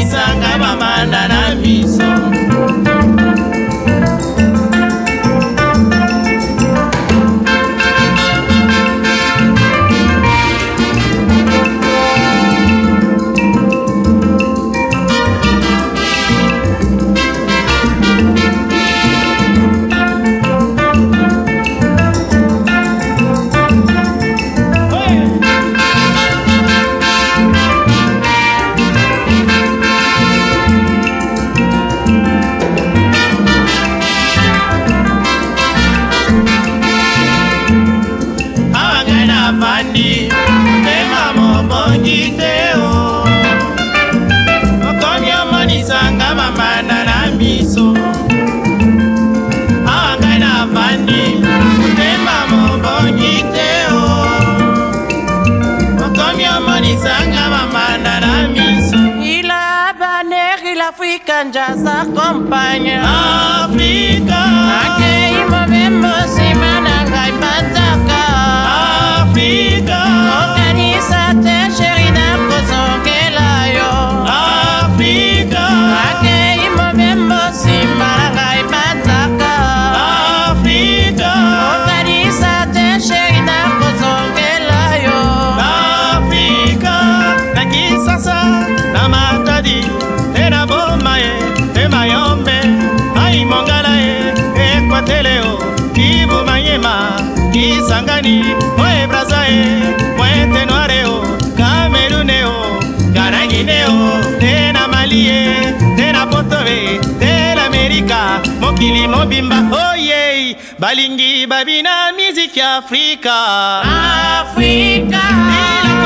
misanga vamanda na miso ganja za kompanya Afrika. kisangani moye brazae moye tenoareo kameruneo ganagineo tena malie tena potobe tena amerika mokili mobimba oyei balingi babina miziki afrika afrika Bila